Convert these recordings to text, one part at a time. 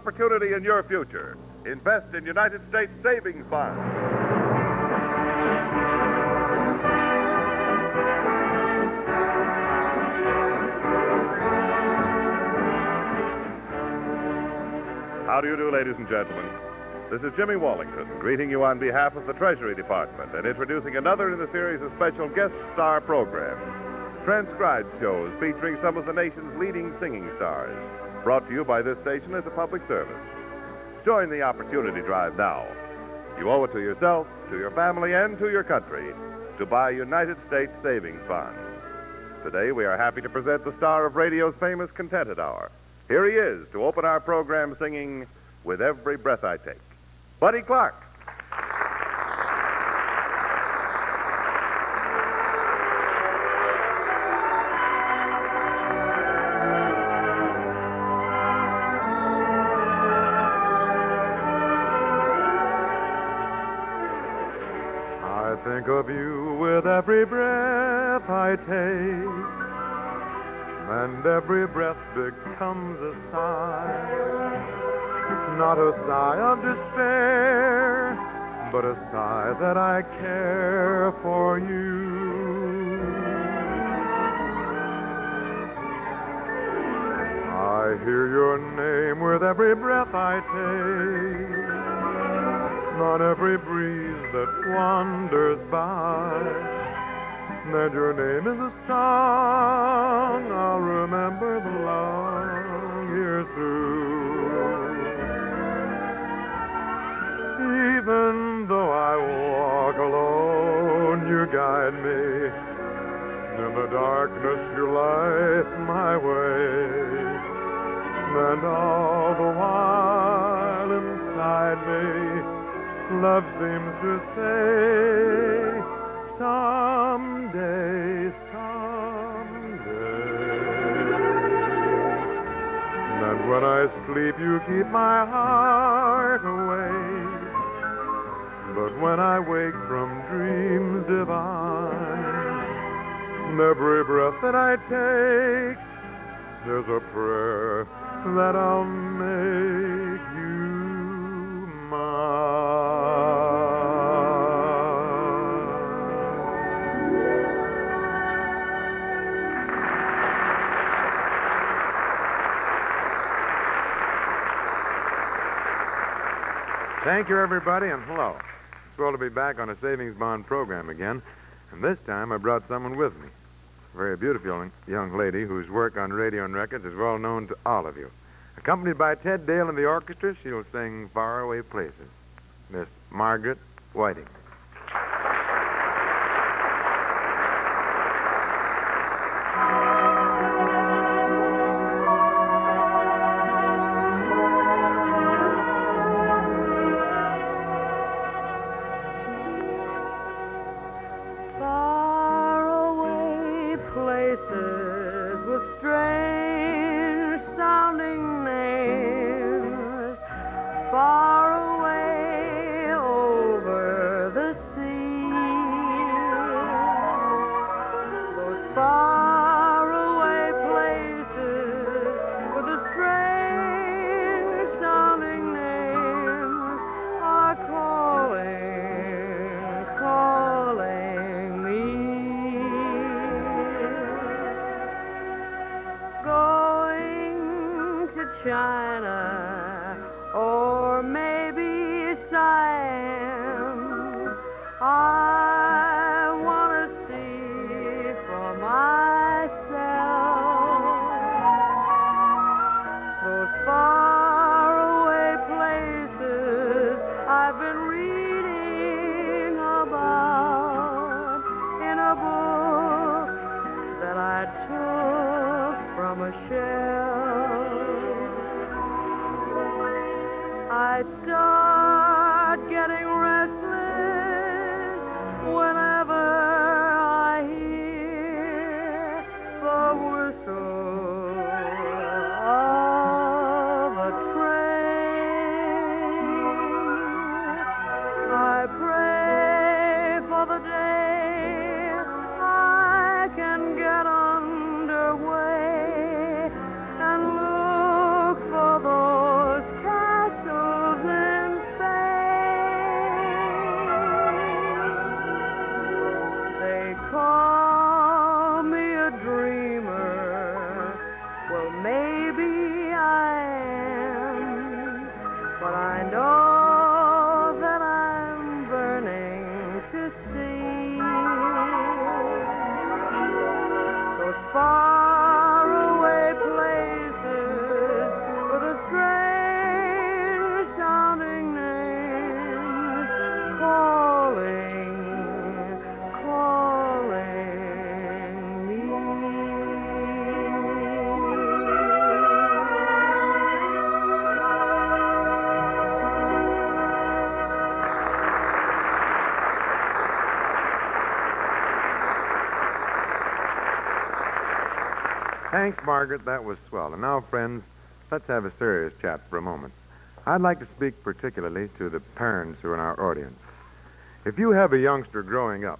opportunity in your future. Invest in United States savings bonds. How do you do, ladies and gentlemen? This is Jimmy Wallington, greeting you on behalf of the Treasury Department and introducing another in the series of special guest star programs, transcribed shows featuring some of the nation's leading singing stars, brought to you by this station as a public service. Join the Opportunity Drive now. You owe it to yourself, to your family, and to your country to buy United States savings bonds. Today, we are happy to present the star of radio's famous Contented Hour. Here he is to open our program singing With Every Breath I Take. Buddy Clark. And every breath becomes a sigh. Not a sigh of despair, but a sigh that I care for you. I hear your name with every breath I take on every breeze that wanders by. That your name is a song I'll remember the long years through. Even though I walk alone, you guide me. In the darkness, you light my way. And all the while inside me, love seems to say, when I sleep, you keep my heart awake. But when I wake from dreams divine, every breath that I take, there's a prayer that I'll make Thank you, everybody, and hello. It's swell to be back on a savings bond program again, and this time I brought someone with me. A very beautiful young- young lady whose work on radio and records is well known to all of you. Accompanied by Ted Dale and the orchestra, she'll sing Faraway Places. Miss Margaret Whiting. I've been I know. Thanks, Margaret. That was swell. And now, friends, let's have a serious chat for a moment. I'd like to speak particularly to the parents who are in our audience. If you have a youngster growing up,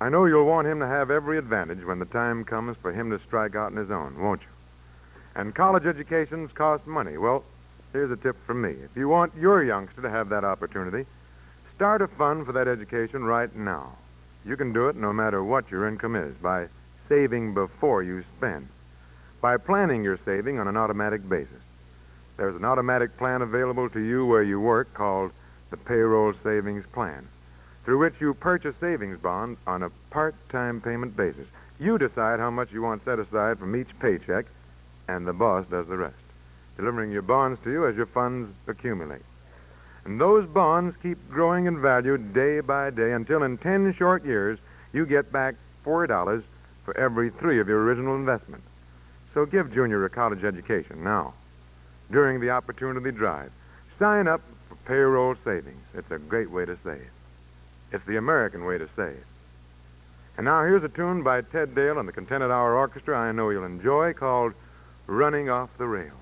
I know you'll want him to have every advantage when the time comes for him to strike out on his own, won't you? And college educations cost money. Well, here's a tip from me. If you want your youngster to have that opportunity, start a fund for that education right now. You can do it no matter what your income is by saving before you spend, by planning your saving on an automatic basis. There's an automatic plan available to you where you work called the Payroll Savings Plan, through which you purchase savings bonds on a part-time payment basis. You decide how much you want set aside from each paycheck, and the boss does the rest, delivering your bonds to you as your funds accumulate. And those bonds keep growing in value day by day until in 10 short years you get back $4 for every three of your original investment. So give Junior a college education now during the opportunity drive. Sign up for payroll savings. It's a great way to save. It's the American way to save. And now here's a tune by Ted Dale and the Contented Hour Orchestra I know you'll enjoy called Running Off the Rails.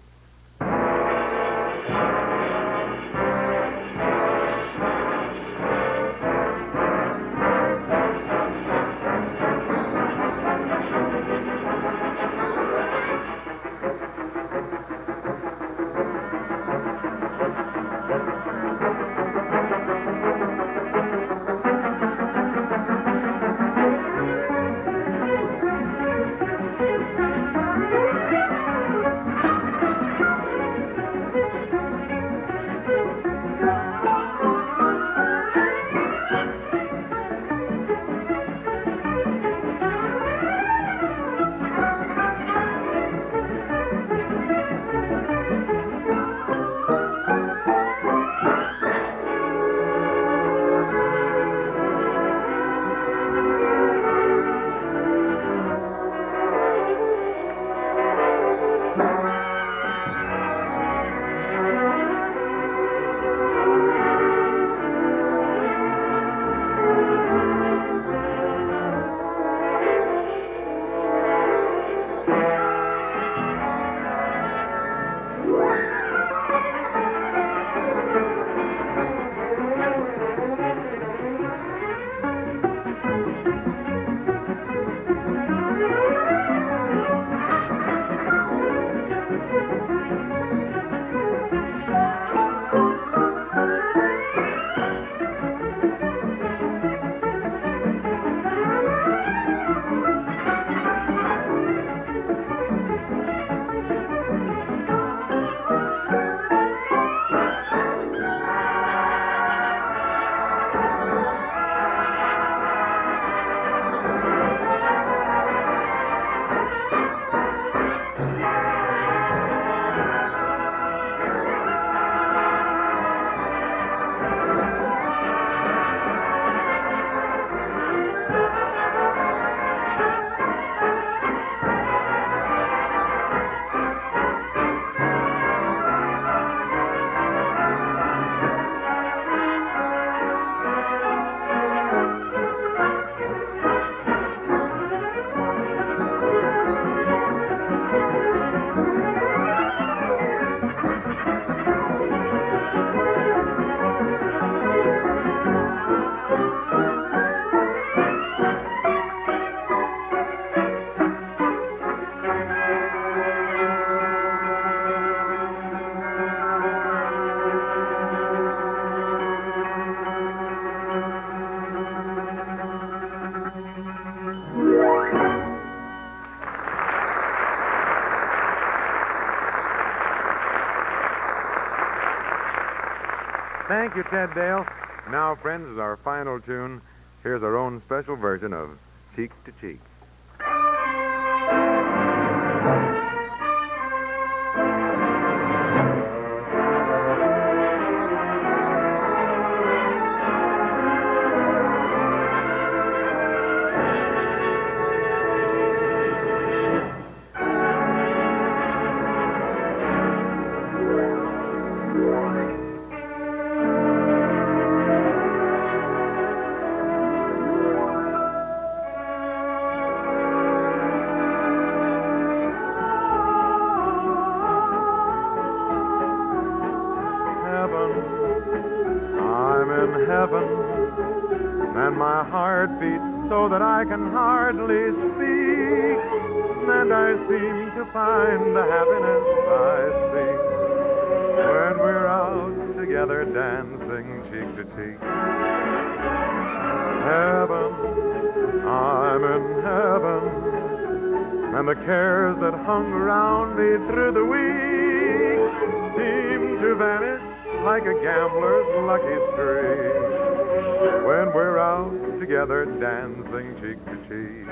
Thank you, Ted Dale. Now, friends, is our final tune. Here's our own special version of Cheek to Cheek. I can hardly speak. And I seem to find the happiness I seek when we're out together dancing cheek to cheek. Heaven, I'm in heaven, and the cares that hung around me through the week seem to vanish like a gambler's lucky streak when we're out together dancing cheek to cheek.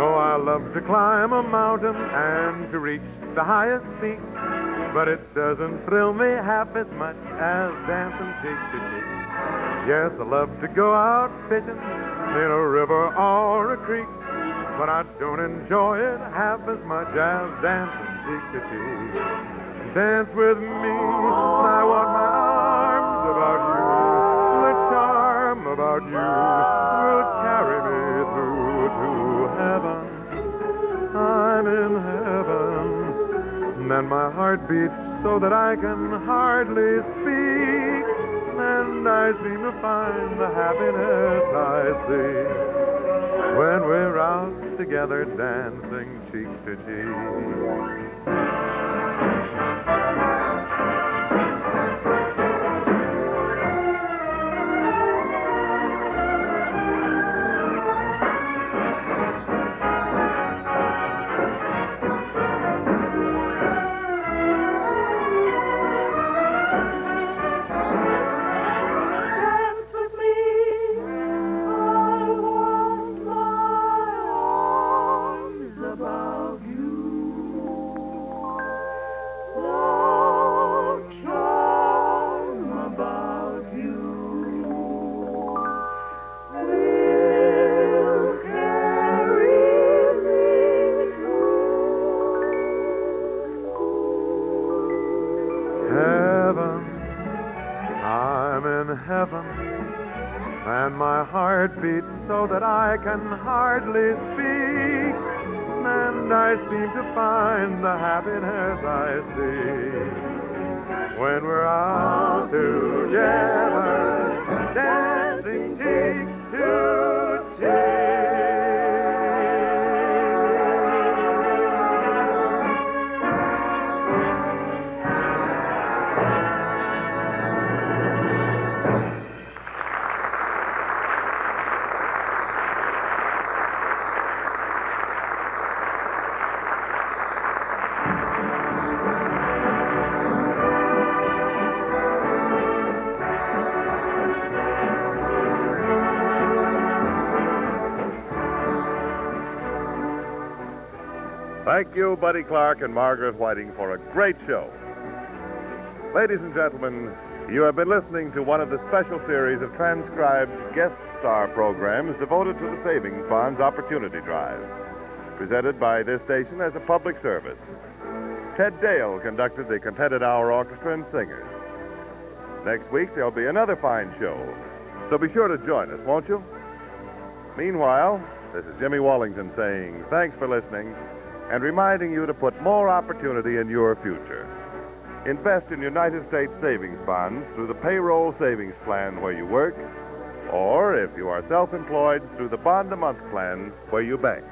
Oh, I love to climb a mountain and to reach the highest peak, but it doesn't thrill me half as much as dancing cheek to cheek. Yes, I love to go out fishing in a river or a creek, but I don't enjoy it half as much as dancing cheek to cheek. Dance with me, I want about you will carry me through to heaven. I'm in heaven, and my heart beats so that I can hardly speak. And I seem to find the happiness I see when we're out together dancing cheek to cheek. So that I can hardly speak. And I seem to find the happiness I see when we're out together, dancing cheek to Thank you, Buddy Clark and Margaret Whiting, for a great show. Ladies and gentlemen, you have been listening to one of the special series of transcribed guest star programs devoted to the Savings Bonds Opportunity Drive, presented by this station as a public service. Ted Dale conducted the Contented Hour Orchestra and Singers. Next week, there'll be another fine show, so be sure to join us, won't you? Meanwhile, this is Jimmy Wallington saying thanks for listening and reminding you to put more opportunity in your future. Invest in United States savings bonds through the payroll savings plan where you work, or if you are self employed, through the bond a month plan where you bank.